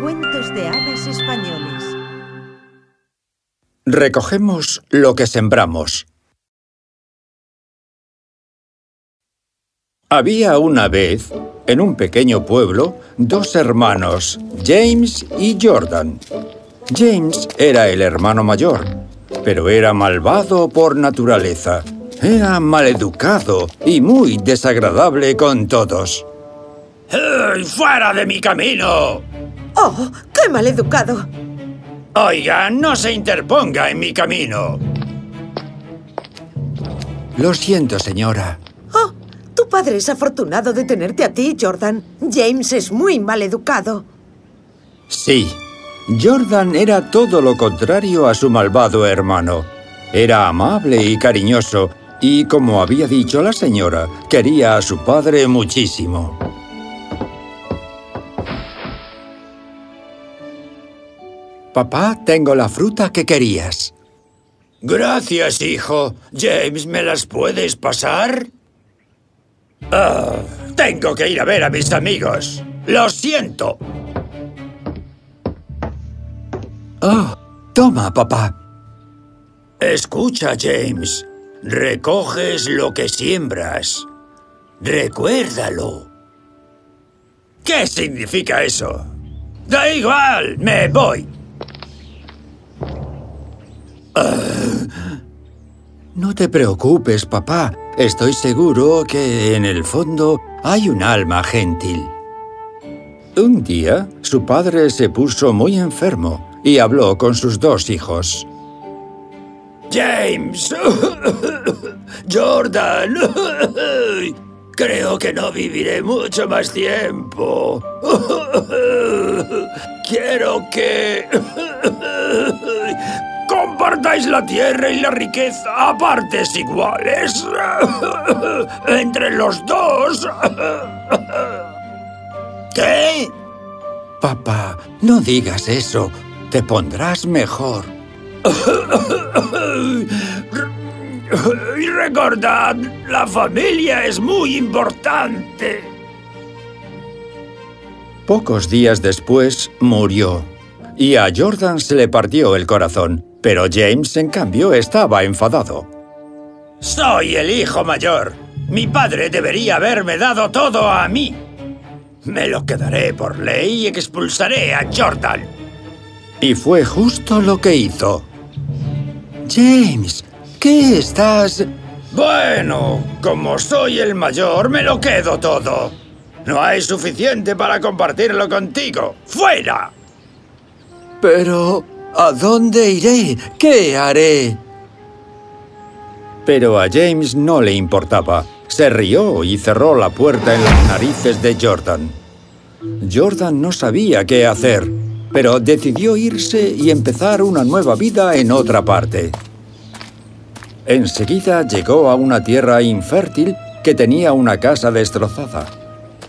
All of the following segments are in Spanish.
Cuentos de hadas españoles. Recogemos lo que sembramos. Había una vez, en un pequeño pueblo, dos hermanos, James y Jordan. James era el hermano mayor, pero era malvado por naturaleza. Era maleducado y muy desagradable con todos. ¡Ey, ¡Fuera de mi camino! ¡Oh, qué maleducado! Oiga, no se interponga en mi camino. Lo siento, señora. ¡Oh! Tu padre es afortunado de tenerte a ti, Jordan. James es muy maleducado. Sí, Jordan era todo lo contrario a su malvado hermano. Era amable y cariñoso, y como había dicho la señora, quería a su padre muchísimo. Papá, tengo la fruta que querías. Gracias, hijo. James, ¿me las puedes pasar? Ah, tengo que ir a ver a mis amigos. Lo siento. Oh, toma, papá. Escucha, James. Recoges lo que siembras. Recuérdalo. ¿Qué significa eso? Da igual, me voy. No te preocupes, papá. Estoy seguro que en el fondo hay un alma gentil. Un día, su padre se puso muy enfermo y habló con sus dos hijos. James. Jordan. Creo que no viviré mucho más tiempo. Quiero que... la tierra y la riqueza a partes iguales. Entre los dos. ¿Qué? Papá, no digas eso. Te pondrás mejor. Y recordad, la familia es muy importante. Pocos días después murió. Y a Jordan se le partió el corazón, pero James, en cambio, estaba enfadado. Soy el hijo mayor. Mi padre debería haberme dado todo a mí. Me lo quedaré por ley y expulsaré a Jordan. Y fue justo lo que hizo. James, ¿qué estás...? Bueno, como soy el mayor, me lo quedo todo. No hay suficiente para compartirlo contigo. ¡Fuera! Pero... ¿A dónde iré? ¿Qué haré? Pero a James no le importaba. Se rió y cerró la puerta en las narices de Jordan. Jordan no sabía qué hacer, pero decidió irse y empezar una nueva vida en otra parte. Enseguida llegó a una tierra infértil que tenía una casa destrozada.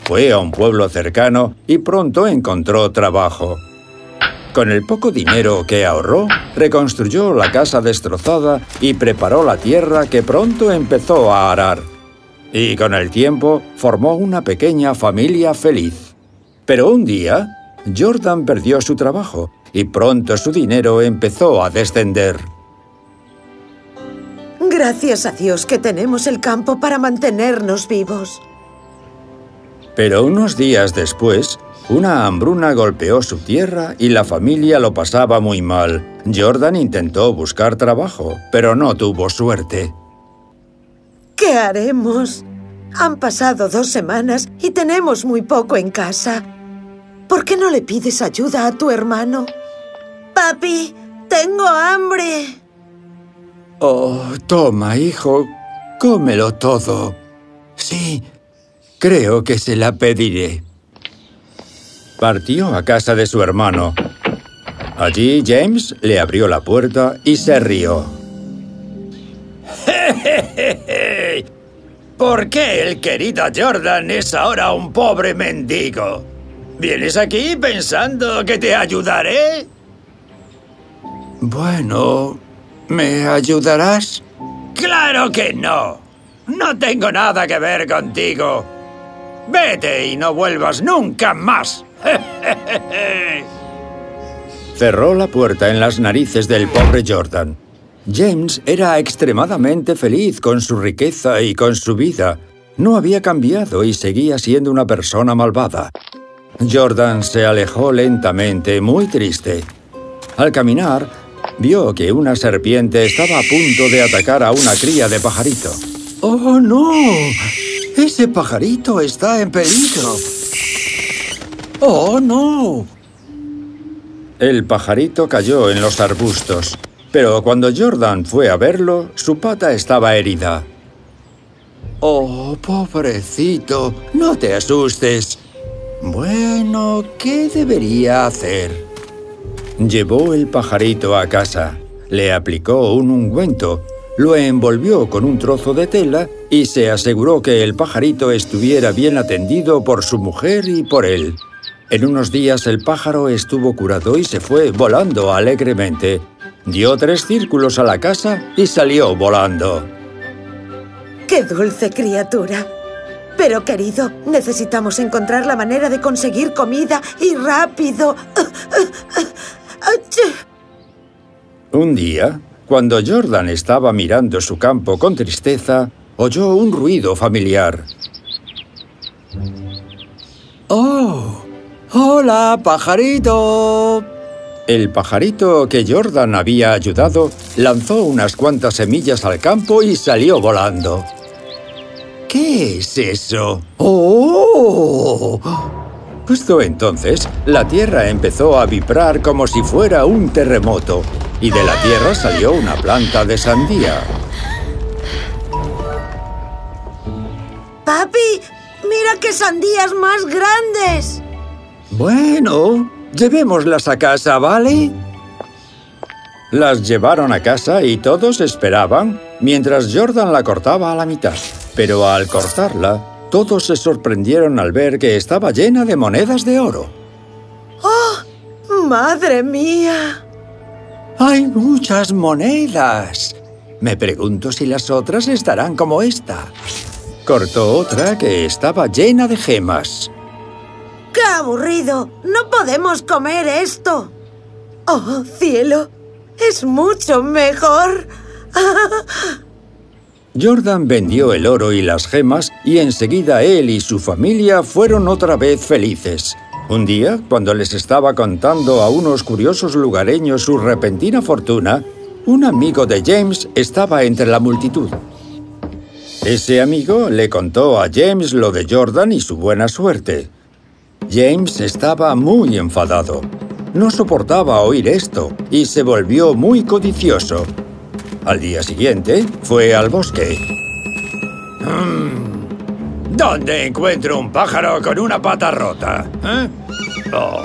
Fue a un pueblo cercano y pronto encontró trabajo. Con el poco dinero que ahorró, reconstruyó la casa destrozada y preparó la tierra que pronto empezó a arar. Y con el tiempo formó una pequeña familia feliz. Pero un día, Jordan perdió su trabajo y pronto su dinero empezó a descender. Gracias a Dios que tenemos el campo para mantenernos vivos. Pero unos días después, una hambruna golpeó su tierra y la familia lo pasaba muy mal. Jordan intentó buscar trabajo, pero no tuvo suerte. ¿Qué haremos? Han pasado dos semanas y tenemos muy poco en casa. ¿Por qué no le pides ayuda a tu hermano? Papi, tengo hambre. Oh, toma, hijo. Cómelo todo. Sí, creo que se la pediré. Partió a casa de su hermano. Allí James le abrió la puerta y se rió. ¿Por qué el querido Jordan es ahora un pobre mendigo? ¿Vienes aquí pensando que te ayudaré? Bueno, ¿me ayudarás? ¡Claro que no! No tengo nada que ver contigo. Vete y no vuelvas nunca más. Cerró la puerta en las narices del pobre Jordan. James era extremadamente feliz con su riqueza y con su vida. No había cambiado y seguía siendo una persona malvada. Jordan se alejó lentamente, muy triste. Al caminar, vio que una serpiente estaba a punto de atacar a una cría de pajarito. ¡Oh, no! ¡Ese pajarito está en peligro! ¡Oh, no! El pajarito cayó en los arbustos, pero cuando Jordan fue a verlo, su pata estaba herida. ¡Oh, pobrecito! No te asustes. Bueno, ¿qué debería hacer? Llevó el pajarito a casa, le aplicó un ungüento, lo envolvió con un trozo de tela y se aseguró que el pajarito estuviera bien atendido por su mujer y por él. En unos días el pájaro estuvo curado y se fue volando alegremente. Dio tres círculos a la casa y salió volando. ¡Qué dulce criatura! Pero, querido, necesitamos encontrar la manera de conseguir comida y rápido. Un día, cuando Jordan estaba mirando su campo con tristeza, oyó un ruido familiar. ¡Oh! ¡Hola, pajarito! El pajarito que Jordan había ayudado lanzó unas cuantas semillas al campo y salió volando. ¿Qué es eso? ¡Oh! Justo entonces, la tierra empezó a vibrar como si fuera un terremoto y de la tierra salió una planta de sandía. ¡Papi! ¡Mira qué sandías más grandes! Bueno, llevémoslas a casa, ¿vale? Las llevaron a casa y todos esperaban mientras Jordan la cortaba a la mitad. Pero al cortarla, todos se sorprendieron al ver que estaba llena de monedas de oro. ¡Oh! ¡Madre mía! ¡Hay muchas monedas! Me pregunto si las otras estarán como esta. Cortó otra que estaba llena de gemas. ¡Qué aburrido! ¡No podemos comer esto! ¡Oh, cielo! ¡Es mucho mejor! Jordan vendió el oro y las gemas y enseguida él y su familia fueron otra vez felices. Un día, cuando les estaba contando a unos curiosos lugareños su repentina fortuna, un amigo de James estaba entre la multitud. Ese amigo le contó a James lo de Jordan y su buena suerte. James estaba muy enfadado. No soportaba oír esto y se volvió muy codicioso. Al día siguiente, fue al bosque. Mm, ¿Dónde encuentro un pájaro con una pata rota? ¿Eh? Oh.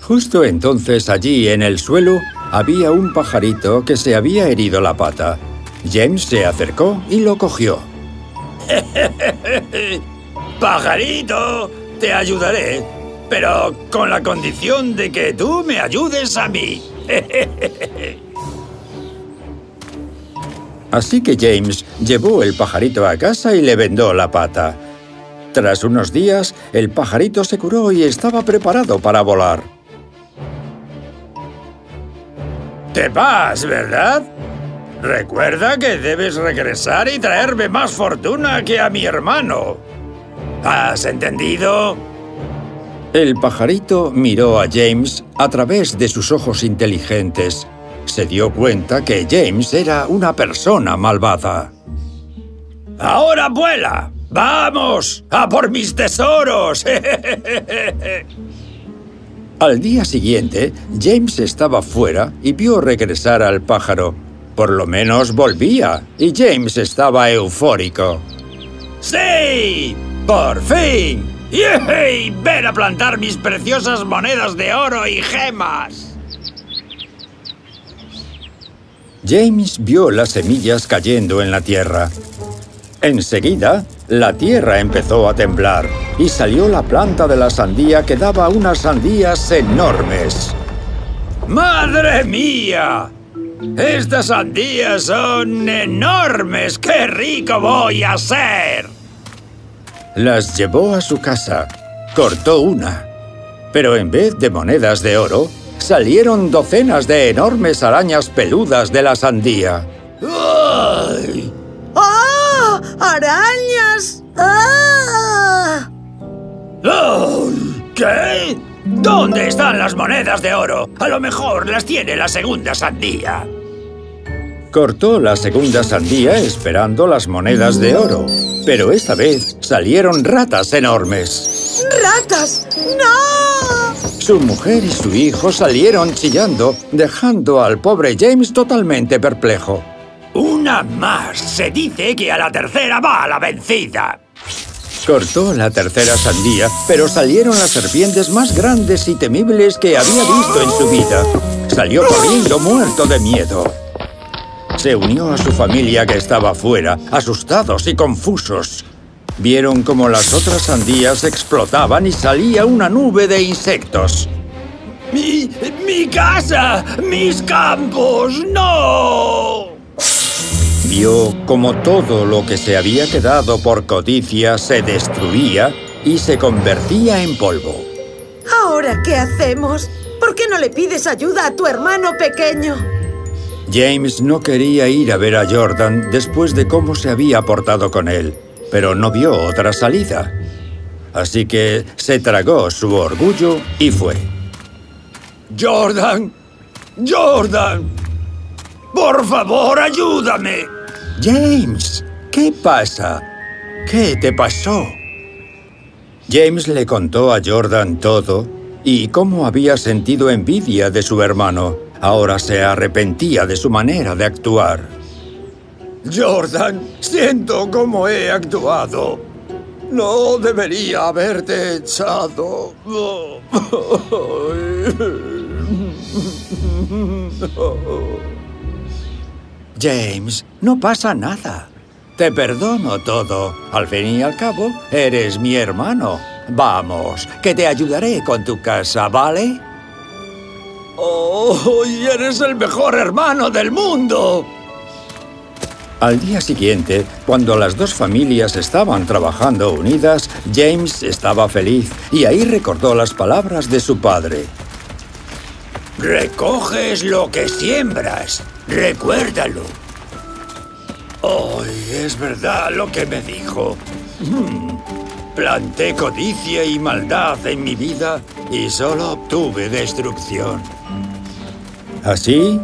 Justo entonces, allí en el suelo, había un pajarito que se había herido la pata. James se acercó y lo cogió. ¡Pajarito! Te ayudaré, pero con la condición de que tú me ayudes a mí. Así que James llevó el pajarito a casa y le vendó la pata. Tras unos días, el pajarito se curó y estaba preparado para volar. Te vas, ¿verdad? Recuerda que debes regresar y traerme más fortuna que a mi hermano. ¿Has entendido? El pajarito miró a James a través de sus ojos inteligentes. Se dio cuenta que James era una persona malvada. ¡Ahora vuela! ¡Vamos! ¡A por mis tesoros! Al día siguiente, James estaba fuera y vio regresar al pájaro. Por lo menos volvía, y James estaba eufórico. ¡Sí! ¡Por fin! ¡Yey! ¡Ven a plantar mis preciosas monedas de oro y gemas! James vio las semillas cayendo en la tierra. Enseguida, la tierra empezó a temblar y salió la planta de la sandía que daba unas sandías enormes. ¡Madre mía! Estas sandías son enormes. ¡Qué rico voy a ser! Las llevó a su casa, cortó una, Pero en vez de monedas de oro, salieron docenas de enormes arañas peludas de la sandía. ¡Ay! ¡Ah! ¡Arañas! ¡Ah! ¿Qué? ¿Dónde están las monedas de oro? A lo mejor las tiene la segunda sandía. Cortó la segunda sandía esperando las monedas de oro, pero esta vez salieron ratas enormes. ¡Ratas! ¡No! Su mujer y su hijo salieron chillando, dejando al pobre James totalmente perplejo. Una más. Se dice que a la tercera va la vencida. Cortó la tercera sandía, pero salieron las serpientes más grandes y temibles que había visto en su vida. Salió corriendo muerto de miedo. Se unió a su familia que estaba fuera, asustados y confusos. Vieron como las otras sandías explotaban y salía una nube de insectos. ¡Mi... mi casa! ¡Mis campos! ¡No! Vio como todo lo que se había quedado por codicia se destruía y se convertía en polvo. ¿Ahora qué hacemos? ¿Por qué no le pides ayuda a tu hermano pequeño? James no quería ir a ver a Jordan después de cómo se había portado con él, pero no vio otra salida. Así que se tragó su orgullo y fue. ¡Jordan! ¡Jordan! ¡Por favor, ayúdame! James, ¿qué pasa? ¿Qué te pasó? James le contó a Jordan todo y cómo había sentido envidia de su hermano. Ahora se arrepentía de su manera de actuar. Jordan, siento cómo he actuado. No debería haberte echado. James, no pasa nada. Te perdono todo. Al fin y al cabo, eres mi hermano. Vamos, que te ayudaré con tu casa, ¿vale? ¡Oh, y eres el mejor hermano del mundo! Al día siguiente, cuando las dos familias estaban trabajando unidas, James estaba feliz y ahí recordó las palabras de su padre. Recoges lo que siembras. Recuérdalo. ¡Ay, es verdad lo que me dijo! Hmm. Planté codicia y maldad en mi vida y solo obtuve destrucción. Así,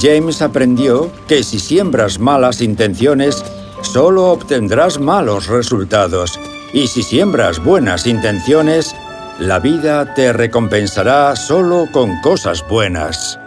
James aprendió que si siembras malas intenciones, solo obtendrás malos resultados. Y si siembras buenas intenciones, la vida te recompensará solo con cosas buenas.